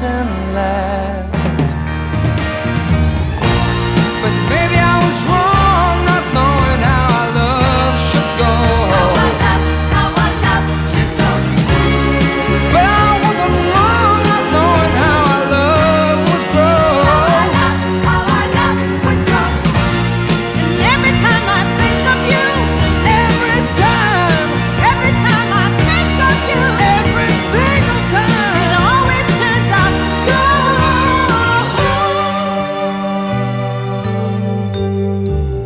And land.